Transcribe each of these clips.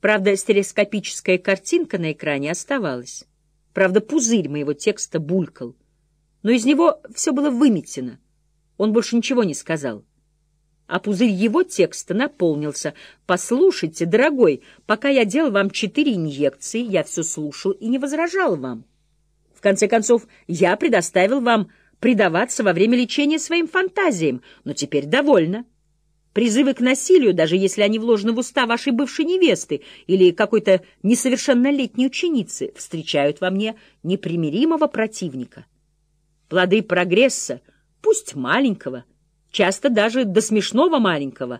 Правда, стереоскопическая картинка на экране оставалась. Правда, пузырь моего текста булькал. Но из него все было выметено. Он больше ничего не сказал. А пузырь его текста наполнился. «Послушайте, дорогой, пока я делал вам четыре инъекции, я все слушал и не возражал вам. В конце концов, я предоставил вам предаваться во время лечения своим фантазиям, но теперь довольно». Призывы к насилию, даже если они вложены в уста вашей бывшей невесты или какой-то несовершеннолетней ученицы, встречают во мне непримиримого противника. Плоды прогресса, пусть маленького, часто даже до смешного маленького,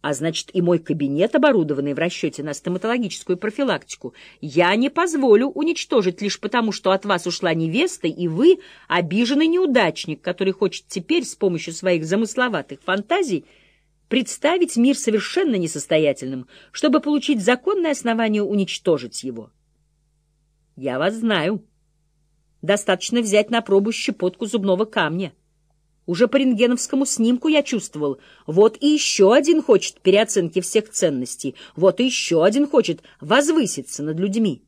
а значит и мой кабинет, оборудованный в расчете на стоматологическую профилактику, я не позволю уничтожить лишь потому, что от вас ушла невеста, и вы — обиженный неудачник, который хочет теперь с помощью своих замысловатых фантазий представить мир совершенно несостоятельным, чтобы получить законное основание уничтожить его. Я вас знаю. Достаточно взять на пробу щепотку зубного камня. Уже по рентгеновскому снимку я чувствовал, вот и еще один хочет переоценки всех ценностей, вот и еще один хочет возвыситься над людьми,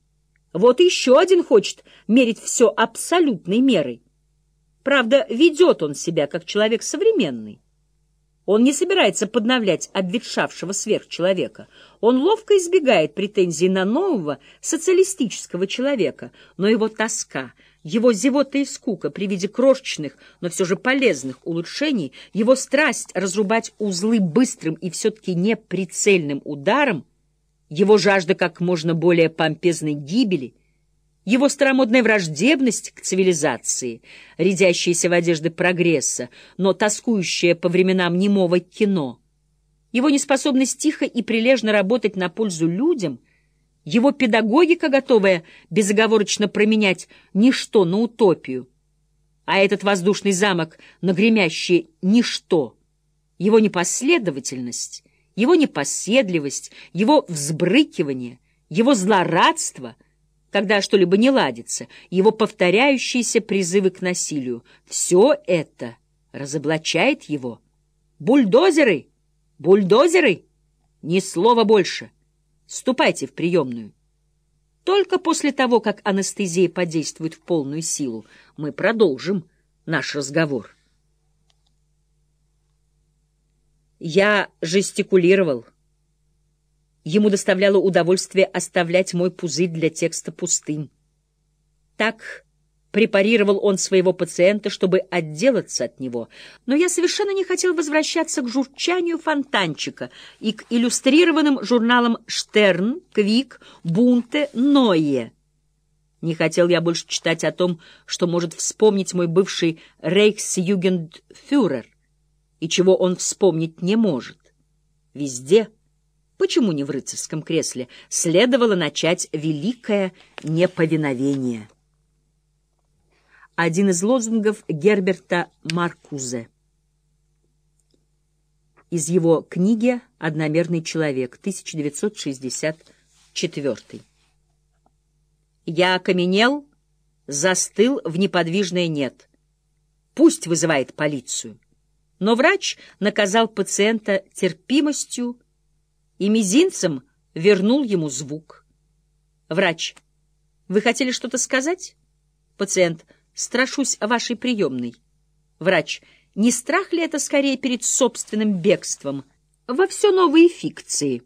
вот и еще один хочет мерить все абсолютной мерой. Правда, ведет он себя как человек современный. Он не собирается подновлять обветшавшего сверхчеловека. Он ловко избегает претензий на нового социалистического человека, но его тоска, его зевота и скука при виде крошечных, но все же полезных улучшений, его страсть разрубать узлы быстрым и все-таки неприцельным ударом, его жажда как можно более помпезной гибели — его старомодная враждебность к цивилизации, рядящаяся в одежды прогресса, но тоскующая по временам немого кино, его неспособность тихо и прилежно работать на пользу людям, его педагогика, готовая безоговорочно променять ничто на утопию, а этот воздушный замок на гремящее ничто, его непоследовательность, его непоседливость, его взбрыкивание, его злорадство — когда что-либо не ладится, его повторяющиеся призывы к насилию. Все это разоблачает его. Бульдозеры! Бульдозеры! Ни слова больше. Ступайте в приемную. Только после того, как анестезия подействует в полную силу, мы продолжим наш разговор. Я жестикулировал. Ему доставляло удовольствие оставлять мой пузырь для текста пустым. Так препарировал он своего пациента, чтобы отделаться от него, но я совершенно не хотел возвращаться к журчанию фонтанчика и к иллюстрированным журналам «Штерн», «Квик», «Бунте», «Ное». Не хотел я больше читать о том, что может вспомнить мой бывший рейхсюгендфюрер, и чего он вспомнить не может. Везде — почему не в рыцарском кресле, следовало начать великое неповиновение. Один из лозунгов Герберта Маркузе. Из его книги «Одномерный человек», 1964. «Я окаменел, застыл в неподвижное «нет». Пусть вызывает полицию». Но врач наказал пациента терпимостью, и мизинцем вернул ему звук. Врач. Вы хотели что-то сказать? Пациент. Страшусь вашей приемной. Врач. Не страх ли это скорее перед собственным бегством? Во все новые фикции.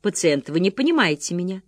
Пациент. Вы не понимаете меня.